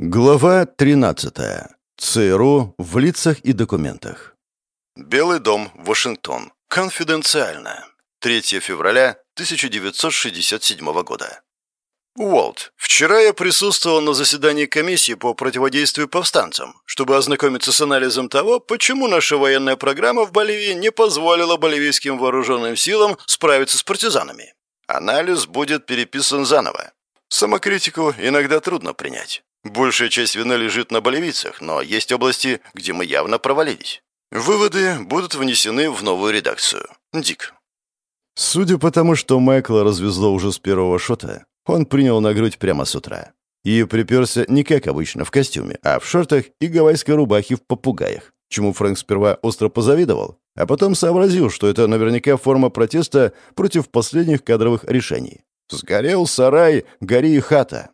Глава 13. ЦРУ в лицах и документах. Белый дом, Вашингтон. Конфиденциально. 3 февраля 1967 года. Уолт, вчера я присутствовал на заседании комиссии по противодействию повстанцам, чтобы ознакомиться с анализом того, почему наша военная программа в Боливии не позволила боливийским вооруженным силам справиться с партизанами. Анализ будет переписан заново. Самокритику иногда трудно принять. Большая часть вины лежит на боливийцах, но есть области, где мы явно провалились. Выводы будут внесены в новую редакцию. Дик. Судя по тому, что Майкла развезло уже с первого шота, он принял на грудь прямо с утра. И приперся не как обычно в костюме, а в шортах и гавайской рубахе в попугаях, чему Фрэнк сперва остро позавидовал, а потом сообразил, что это наверняка форма протеста против последних кадровых решений. Сгорел сарай, гори и хата.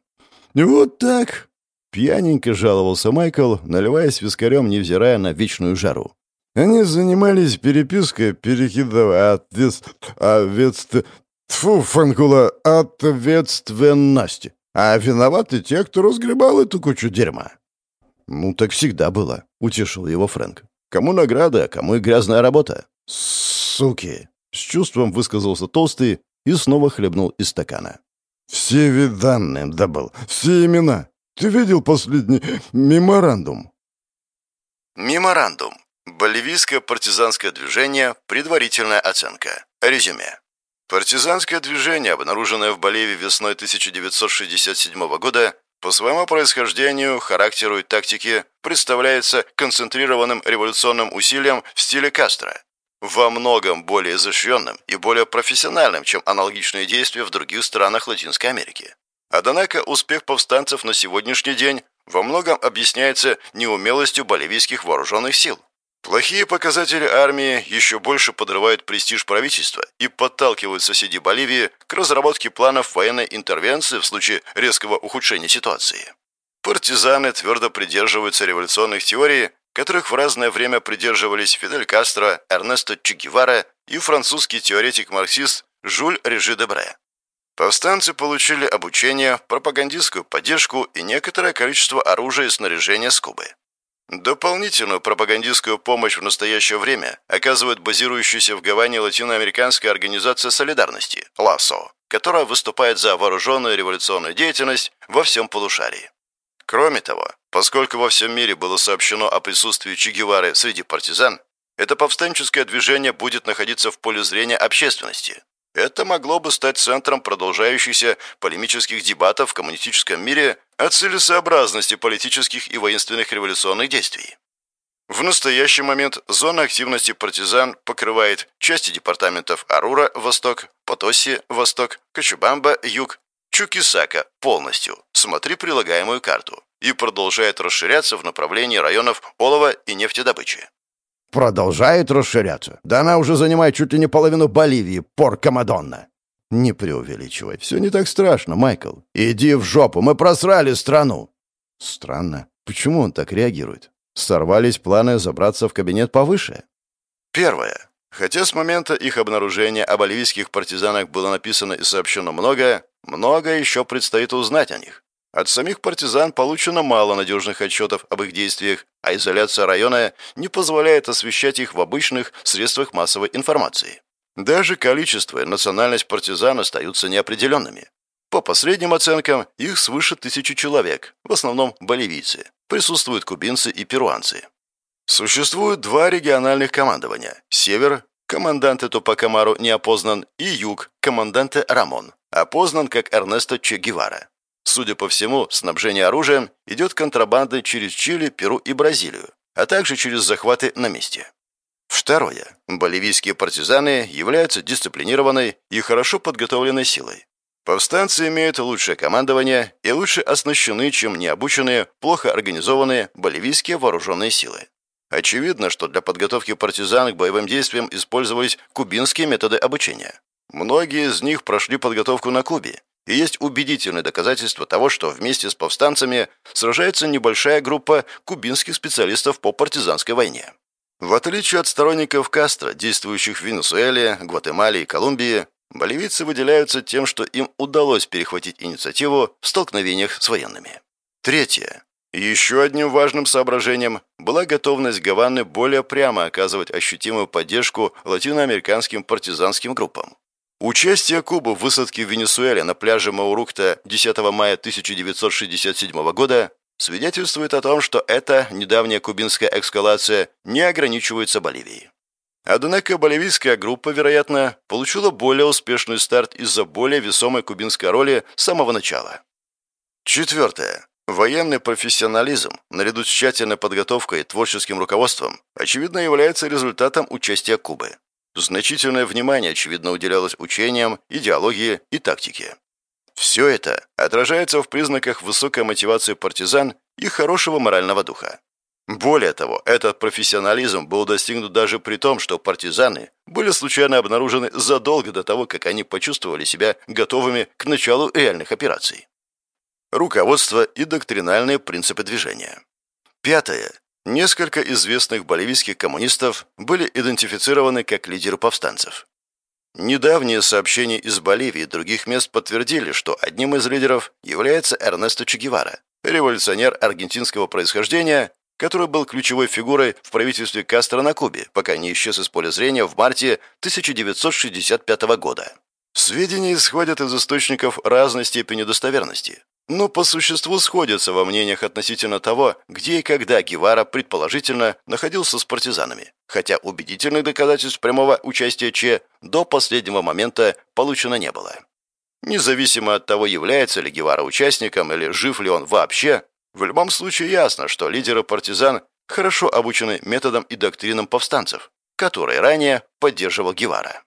«Вот так!» — пьяненько жаловался Майкл, наливаясь вискарем, невзирая на вечную жару. Они занимались перепиской, перекидывая ответств... ответств... Тьфу, Фанкула, ответственности. А виноваты те, кто разгребал эту кучу дерьма. «Ну, так всегда было», — утешил его Фрэнк. «Кому награда, кому и грязная работа». «Суки!» — с чувством высказался Толстый и снова хлебнул из стакана. «Все вид данные добыл, все имена. Ты видел последний меморандум?» Меморандум. Боливийское партизанское движение. Предварительная оценка. Резюме. Партизанское движение, обнаруженное в Боливии весной 1967 года, по своему происхождению, характеру и тактике представляется концентрированным революционным усилием в стиле Кастро, во многом более изощренным и более профессиональным, чем аналогичные действия в других странах Латинской Америки. Однако успех повстанцев на сегодняшний день во многом объясняется неумелостью боливийских вооруженных сил. Плохие показатели армии еще больше подрывают престиж правительства и подталкивают соседей Боливии к разработке планов военной интервенции в случае резкого ухудшения ситуации. Партизаны твердо придерживаются революционных теорий, которых в разное время придерживались Фидель Кастро, Эрнесто Че Гевара и французский теоретик-марксист Жюль Режи Дебре. Повстанцы получили обучение, пропагандистскую поддержку и некоторое количество оружия и снаряжения с Кубы. Дополнительную пропагандистскую помощь в настоящее время оказывает базирующаяся в Гаване латиноамериканская организация солидарности ЛАСО, которая выступает за вооруженную революционную деятельность во всем полушарии. Кроме того, поскольку во всем мире было сообщено о присутствии Че среди партизан, это повстанческое движение будет находиться в поле зрения общественности, это могло бы стать центром продолжающихся полемических дебатов в коммунистическом мире о целесообразности политических и воинственных революционных действий. В настоящий момент зона активности партизан покрывает части департаментов Арура – восток, Потоси – восток, Кочубамба – юг, Чукисака – полностью, смотри прилагаемую карту, и продолжает расширяться в направлении районов олова и нефтедобычи. Продолжает расширяться. Да она уже занимает чуть ли не половину Боливии, порка Мадонна. Не преувеличивай. Все не так страшно, Майкл. Иди в жопу, мы просрали страну. Странно. Почему он так реагирует? Сорвались планы забраться в кабинет повыше? Первое. Хотя с момента их обнаружения о боливийских партизанах было написано и сообщено многое, многое еще предстоит узнать о них. От самих партизан получено мало надежных отчетов об их действиях, а изоляция района не позволяет освещать их в обычных средствах массовой информации. Даже количество и национальность партизан остаются неопределенными. По последним оценкам, их свыше тысячи человек, в основном боливийцы. Присутствуют кубинцы и перуанцы. Существует два региональных командования. Север – команданте Тупакамару не опознан, и юг – команданте Рамон, опознан как Эрнесто Че Гевара. Судя по всему, снабжение оружием идет контрабандой через Чили, Перу и Бразилию, а также через захваты на месте. Второе. Боливийские партизаны являются дисциплинированной и хорошо подготовленной силой. Повстанцы имеют лучшее командование и лучше оснащены, чем необученные, плохо организованные боливийские вооруженные силы. Очевидно, что для подготовки партизан к боевым действиям использовались кубинские методы обучения. Многие из них прошли подготовку на Кубе и есть убедительные доказательства того, что вместе с повстанцами сражается небольшая группа кубинских специалистов по партизанской войне. В отличие от сторонников Кастро, действующих в Венесуэле, Гватемале и Колумбии, боливийцы выделяются тем, что им удалось перехватить инициативу в столкновениях с военными. Третье. Еще одним важным соображением была готовность Гаваны более прямо оказывать ощутимую поддержку латиноамериканским партизанским группам. Участие Кубы в высадке в Венесуэле на пляже Маурукта 10 мая 1967 года свидетельствует о том, что эта недавняя кубинская эскалация не ограничивается Боливией. Однако боливийская группа, вероятно, получила более успешный старт из-за более весомой кубинской роли с самого начала. Четвертое. Военный профессионализм, наряду с тщательной подготовкой и творческим руководством, очевидно является результатом участия Кубы. Значительное внимание, очевидно, уделялось учениям, идеологии и тактике. Все это отражается в признаках высокой мотивации партизан и хорошего морального духа. Более того, этот профессионализм был достигнут даже при том, что партизаны были случайно обнаружены задолго до того, как они почувствовали себя готовыми к началу реальных операций. Руководство и доктринальные принципы движения. Пятое. Несколько известных боливийских коммунистов были идентифицированы как лидеры повстанцев. Недавние сообщения из Боливии и других мест подтвердили, что одним из лидеров является Эрнесто Че Гевара, революционер аргентинского происхождения, который был ключевой фигурой в правительстве Кастро на Кубе, пока не исчез из поля зрения в марте 1965 года. Сведения исходят из источников разной степени достоверности, но по существу сходятся во мнениях относительно того, где и когда Гевара, предположительно, находился с партизанами, хотя убедительных доказательств прямого участия Че до последнего момента получено не было. Независимо от того, является ли Гевара участником или жив ли он вообще, в любом случае ясно, что лидеры партизан хорошо обучены методам и доктринам повстанцев, которые ранее поддерживал Гевара.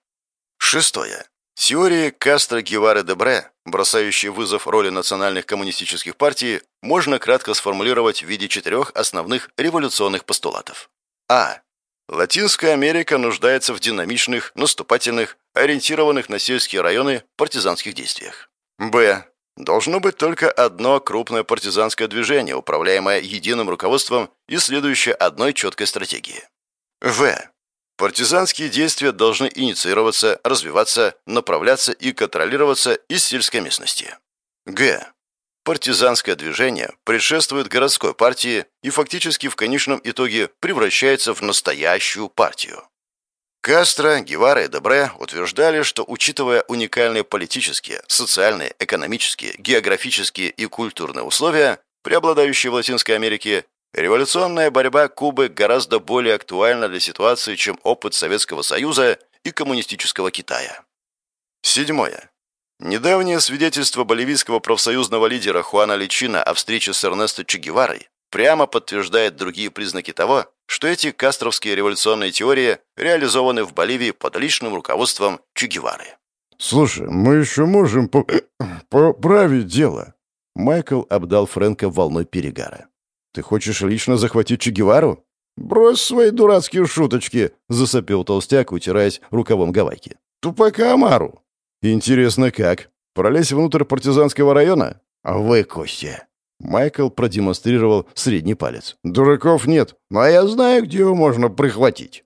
Шестое. Теории Кастро Гевары Дебре, бросающие вызов роли национальных коммунистических партий, можно кратко сформулировать в виде четырех основных революционных постулатов. А. Латинская Америка нуждается в динамичных, наступательных, ориентированных на сельские районы партизанских действиях. Б. Должно быть только одно крупное партизанское движение, управляемое единым руководством и следующее одной четкой стратегии. В. Партизанские действия должны инициироваться, развиваться, направляться и контролироваться из сельской местности. Г. Партизанское движение предшествует городской партии и фактически в конечном итоге превращается в настоящую партию. Кастро, Гевара и Дебре утверждали, что, учитывая уникальные политические, социальные, экономические, географические и культурные условия, преобладающие в Латинской Америке, Революционная борьба Кубы гораздо более актуальна для ситуации, чем опыт Советского Союза и коммунистического Китая. Седьмое. Недавнее свидетельство боливийского профсоюзного лидера Хуана Личина о встрече с Эрнесто Че Геварой прямо подтверждает другие признаки того, что эти кастровские революционные теории реализованы в Боливии под личным руководством Че Гевары. «Слушай, мы еще можем по поправить дело». Майкл обдал Фрэнка волной перегара. Ты хочешь лично захватить Че Гевару?» «Брось свои дурацкие шуточки!» — засопел толстяк, утираясь рукавом гавайки. «Тупака Амару!» «Интересно, как? Пролезть внутрь партизанского района?» «Вы, Костя!» Майкл продемонстрировал средний палец. «Дураков нет, но я знаю, где его можно прихватить».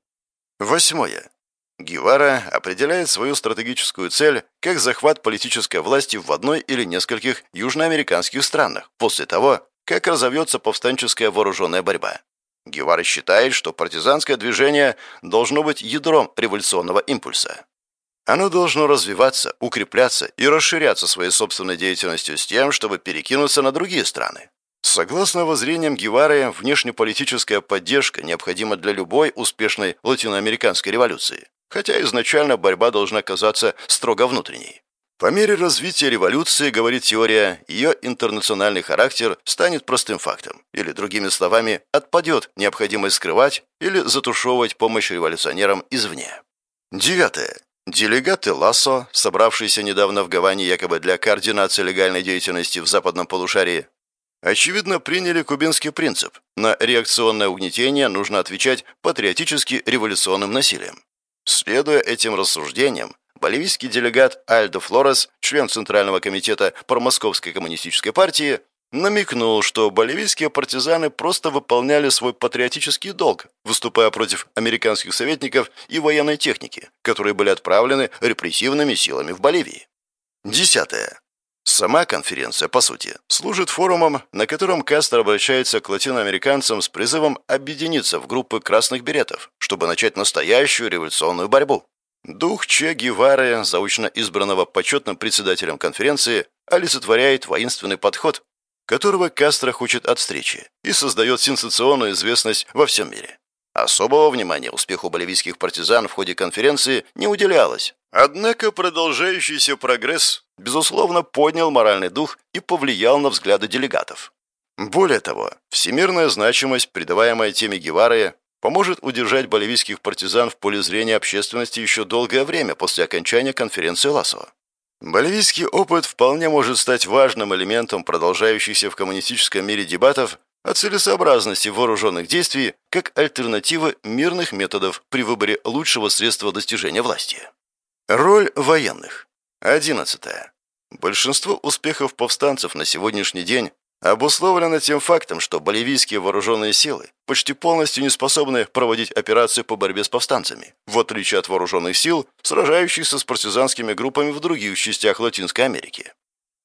Восьмое. Гевара определяет свою стратегическую цель как захват политической власти в одной или нескольких южноамериканских странах после того, как разовьется повстанческая вооруженная борьба. Гевара считает, что партизанское движение должно быть ядром революционного импульса. Оно должно развиваться, укрепляться и расширяться своей собственной деятельностью с тем, чтобы перекинуться на другие страны. Согласно воззрениям Гевары, внешнеполитическая поддержка необходима для любой успешной латиноамериканской революции, хотя изначально борьба должна казаться строго внутренней. По мере развития революции, говорит теория, ее интернациональный характер станет простым фактом, или, другими словами, отпадет необходимость скрывать или затушевывать помощь революционерам извне. Девятое. Делегаты Лассо, собравшиеся недавно в Гаване якобы для координации легальной деятельности в западном полушарии, очевидно приняли кубинский принцип. На реакционное угнетение нужно отвечать патриотически революционным насилием. Следуя этим рассуждениям, боливийский делегат Альдо Флорес, член Центрального комитета промосковской коммунистической партии, намекнул, что боливийские партизаны просто выполняли свой патриотический долг, выступая против американских советников и военной техники, которые были отправлены репрессивными силами в Боливии. Десятое. Сама конференция, по сути, служит форумом, на котором Кастро обращается к латиноамериканцам с призывом объединиться в группы красных беретов, чтобы начать настоящую революционную борьбу. Дух Че Гевары, заочно избранного почетным председателем конференции, олицетворяет воинственный подход, которого Кастро хочет от встречи и создает сенсационную известность во всем мире. Особого внимания успеху боливийских партизан в ходе конференции не уделялось. Однако продолжающийся прогресс, безусловно, поднял моральный дух и повлиял на взгляды делегатов. Более того, всемирная значимость, придаваемая теме Гевары, поможет удержать боливийских партизан в поле зрения общественности еще долгое время после окончания конференции Ласо. Боливийский опыт вполне может стать важным элементом продолжающихся в коммунистическом мире дебатов о целесообразности вооруженных действий как альтернативы мирных методов при выборе лучшего средства достижения власти. Роль военных. 11. Большинство успехов повстанцев на сегодняшний день обусловлено тем фактом, что боливийские вооруженные силы почти полностью не способны проводить операции по борьбе с повстанцами, в отличие от вооруженных сил, сражающихся с партизанскими группами в других частях Латинской Америки.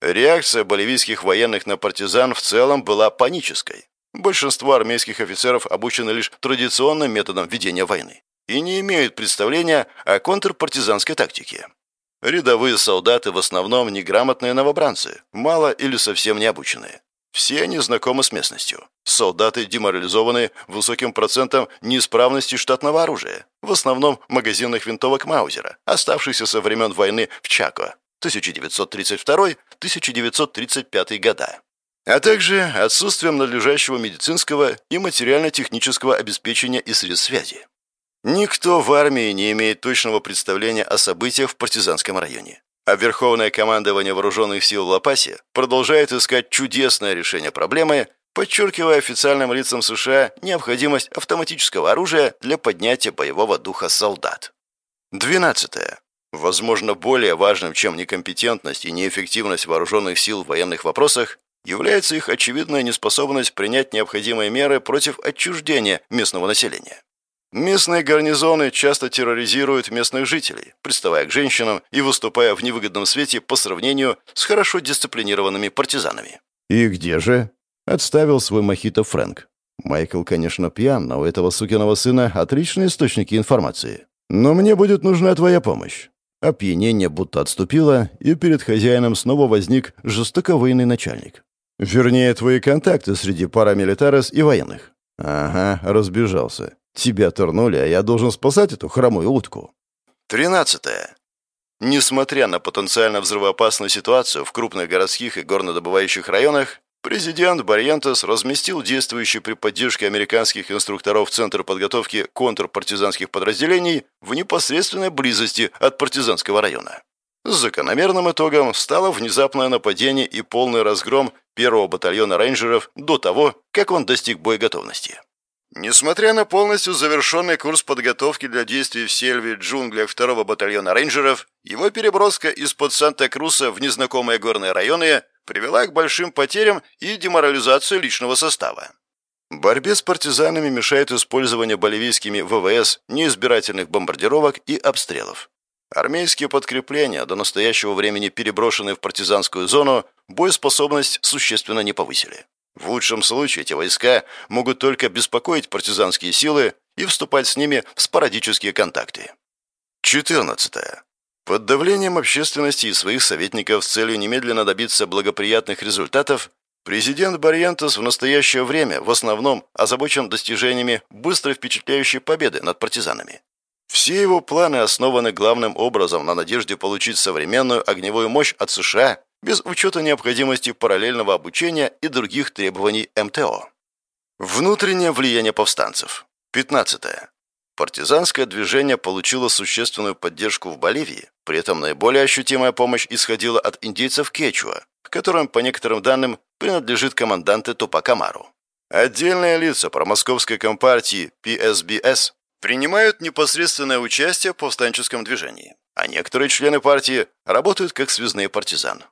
Реакция боливийских военных на партизан в целом была панической. Большинство армейских офицеров обучены лишь традиционным методам ведения войны и не имеют представления о контрпартизанской тактике. Рядовые солдаты в основном неграмотные новобранцы, мало или совсем не обученные. Все они знакомы с местностью. Солдаты деморализованы высоким процентом неисправности штатного оружия, в основном магазинных винтовок Маузера, оставшихся со времен войны в Чако, 1932-1935 года, а также отсутствием надлежащего медицинского и материально-технического обеспечения и средств связи. Никто в армии не имеет точного представления о событиях в партизанском районе. А Верховное командование Вооруженных сил в Лапасе продолжает искать чудесное решение проблемы, подчеркивая официальным лицам США необходимость автоматического оружия для поднятия боевого духа солдат. 12. Возможно, более важным, чем некомпетентность и неэффективность вооруженных сил в военных вопросах, является их очевидная неспособность принять необходимые меры против отчуждения местного населения. Местные гарнизоны часто терроризируют местных жителей, приставая к женщинам и выступая в невыгодном свете по сравнению с хорошо дисциплинированными партизанами. «И где же?» — отставил свой мохито Фрэнк. Майкл, конечно, пьян, но у этого сукиного сына отличные источники информации. Но мне будет нужна твоя помощь. Опьянение будто отступило, и перед хозяином снова возник жестоковыйный начальник. Вернее, твои контакты среди парамилитарес и военных. Ага, разбежался. Тебя турнули, а я должен спасать эту хромую утку. Тринадцатое. Несмотря на потенциально взрывоопасную ситуацию в крупных городских и горнодобывающих районах, Президент Барьентес разместил действующий при поддержке американских инструкторов Центр подготовки контрпартизанских подразделений в непосредственной близости от партизанского района. Закономерным итогом стало внезапное нападение и полный разгром первого батальона рейнджеров до того, как он достиг боеготовности. Несмотря на полностью завершенный курс подготовки для действий в сельве джунглях второго батальона рейнджеров, его переброска из-под Санта-Круса в незнакомые горные районы привела к большим потерям и деморализации личного состава. Борьбе с партизанами мешает использование боливийскими ВВС неизбирательных бомбардировок и обстрелов. Армейские подкрепления, до настоящего времени переброшенные в партизанскую зону, боеспособность существенно не повысили. В лучшем случае эти войска могут только беспокоить партизанские силы и вступать с ними в спорадические контакты. 14. Под давлением общественности и своих советников с целью немедленно добиться благоприятных результатов, президент Барьентес в настоящее время в основном озабочен достижениями быстрой впечатляющей победы над партизанами. Все его планы основаны главным образом на надежде получить современную огневую мощь от США без учета необходимости параллельного обучения и других требований МТО. Внутреннее влияние повстанцев. 15. Партизанское движение получило существенную поддержку в Боливии, при этом наиболее ощутимая помощь исходила от индейцев Кечуа, которым, по некоторым данным, принадлежит команданты Тупак Амару. Отдельные лица промосковской компартии PSBS принимают непосредственное участие в повстанческом движении, а некоторые члены партии работают как связные партизаны.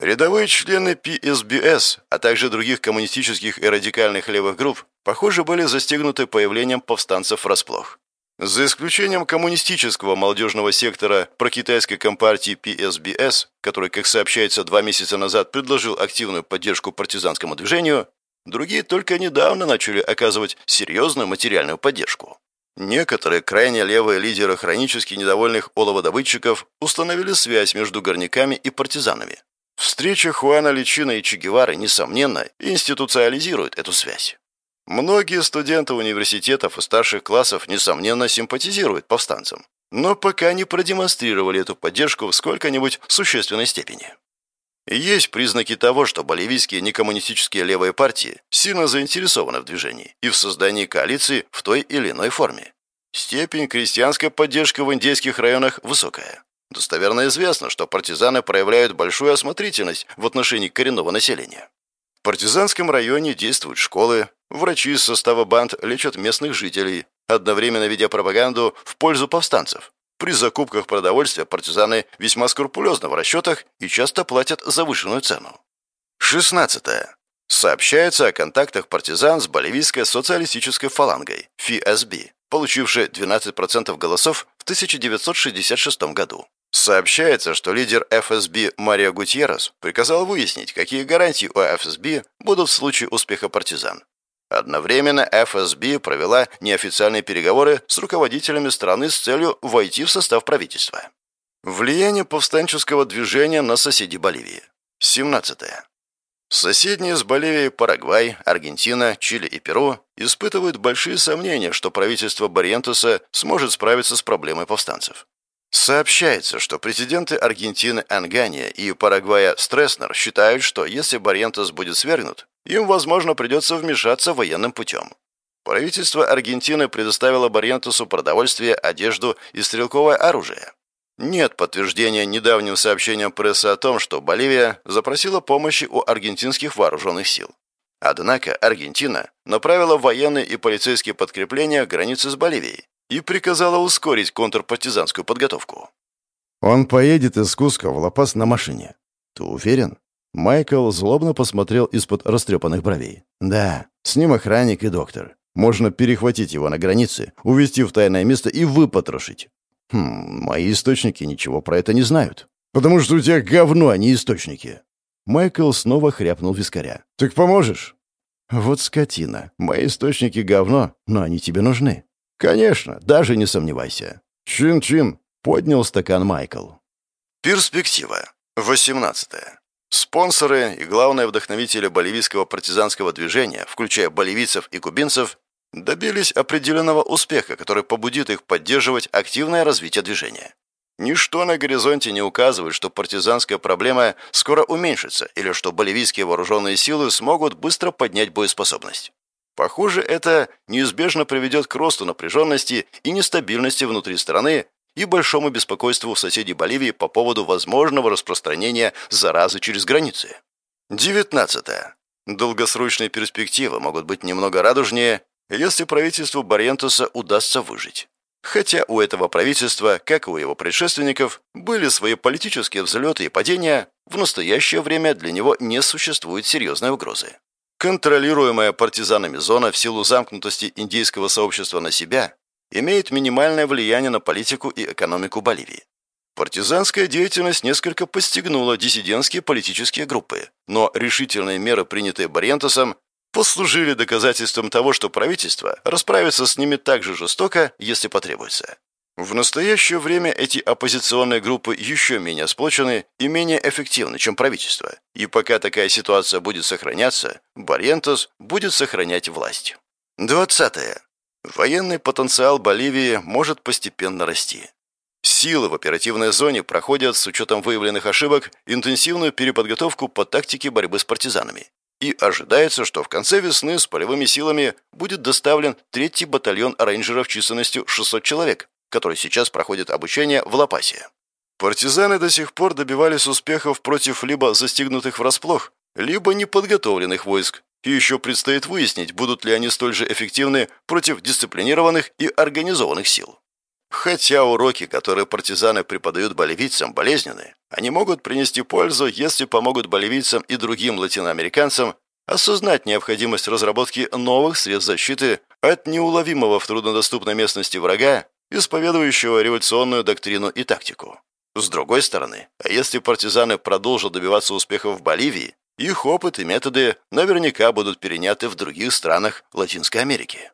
Рядовые члены PSBS, а также других коммунистических и радикальных левых групп, похоже, были застигнуты появлением повстанцев врасплох. За исключением коммунистического молодежного сектора прокитайской компартии PSBS, который, как сообщается, два месяца назад предложил активную поддержку партизанскому движению, другие только недавно начали оказывать серьезную материальную поддержку. Некоторые крайне левые лидеры хронически недовольных оловодобытчиков установили связь между горняками и партизанами. Встреча Хуана Личина и Че Гевары, несомненно, институциализирует эту связь. Многие студенты университетов и старших классов, несомненно, симпатизируют повстанцам, но пока не продемонстрировали эту поддержку в сколько-нибудь существенной степени. Есть признаки того, что боливийские некоммунистические левые партии сильно заинтересованы в движении и в создании коалиции в той или иной форме. Степень крестьянской поддержки в индейских районах высокая. Достоверно известно, что партизаны проявляют большую осмотрительность в отношении коренного населения. В партизанском районе действуют школы, врачи из состава банд лечат местных жителей, одновременно ведя пропаганду в пользу повстанцев. При закупках продовольствия партизаны весьма скрупулезны в расчетах и часто платят завышенную цену. 16. Сообщается о контактах партизан с боливийской социалистической фалангой, ФСБ, получившей 12% голосов в 1966 году. Сообщается, что лидер ФСБ Мария Гутьеррес приказал выяснить, какие гарантии у ФСБ будут в случае успеха партизан. Одновременно ФСБ провела неофициальные переговоры с руководителями страны с целью войти в состав правительства. Влияние повстанческого движения на соседей Боливии. 17. Соседние с Боливией Парагвай, Аргентина, Чили и Перу испытывают большие сомнения, что правительство Барьентуса сможет справиться с проблемой повстанцев. Сообщается, что президенты Аргентины Ангания и Парагвая Стресснер считают, что если Барьентос будет свергнут, им, возможно, придется вмешаться военным путем. Правительство Аргентины предоставило Барьентосу продовольствие, одежду и стрелковое оружие. Нет подтверждения недавним сообщениям прессы о том, что Боливия запросила помощи у аргентинских вооруженных сил. Однако Аргентина направила военные и полицейские подкрепления к границе с Боливией, и приказала ускорить контрпартизанскую подготовку. «Он поедет из Куска в Лопас на машине. Ты уверен?» Майкл злобно посмотрел из-под растрепанных бровей. «Да, с ним охранник и доктор. Можно перехватить его на границе, увезти в тайное место и выпотрошить. Хм, мои источники ничего про это не знают. Потому что у тебя говно, а не источники». Майкл снова хряпнул вискаря. «Так поможешь?» «Вот скотина. Мои источники говно, но они тебе нужны. «Конечно, даже не сомневайся». «Чин-чин», — поднял стакан Майкл. Перспектива. 18. Спонсоры и главные вдохновители боливийского партизанского движения, включая боливийцев и кубинцев, добились определенного успеха, который побудит их поддерживать активное развитие движения. Ничто на горизонте не указывает, что партизанская проблема скоро уменьшится или что боливийские вооруженные силы смогут быстро поднять боеспособность. Похоже, это неизбежно приведет к росту напряженности и нестабильности внутри страны и большому беспокойству соседей Боливии по поводу возможного распространения заразы через границы. 19. Долгосрочные перспективы могут быть немного радужнее, если правительству Барентуса удастся выжить. Хотя у этого правительства, как и у его предшественников, были свои политические взлеты и падения, в настоящее время для него не существует серьезной угрозы. Контролируемая партизанами зона в силу замкнутости индейского сообщества на себя имеет минимальное влияние на политику и экономику Боливии. Партизанская деятельность несколько постигнула диссидентские политические группы, но решительные меры, принятые Барьентосом, послужили доказательством того, что правительство расправится с ними так же жестоко, если потребуется. В настоящее время эти оппозиционные группы еще менее сплочены и менее эффективны, чем правительство. И пока такая ситуация будет сохраняться, Барьентос будет сохранять власть. 20. Военный потенциал Боливии может постепенно расти. Силы в оперативной зоне проходят, с учетом выявленных ошибок, интенсивную переподготовку по тактике борьбы с партизанами. И ожидается, что в конце весны с полевыми силами будет доставлен третий батальон рейнджеров численностью 600 человек, который сейчас проходит обучение в Лапасе. Партизаны до сих пор добивались успехов против либо застигнутых врасплох, либо неподготовленных войск, и еще предстоит выяснить, будут ли они столь же эффективны против дисциплинированных и организованных сил. Хотя уроки, которые партизаны преподают боливийцам, болезненны, они могут принести пользу, если помогут боливийцам и другим латиноамериканцам осознать необходимость разработки новых средств защиты от неуловимого в труднодоступной местности врага исповедующего революционную доктрину и тактику. С другой стороны, а если партизаны продолжат добиваться успехов в Боливии, их опыт и методы наверняка будут переняты в других странах Латинской Америки.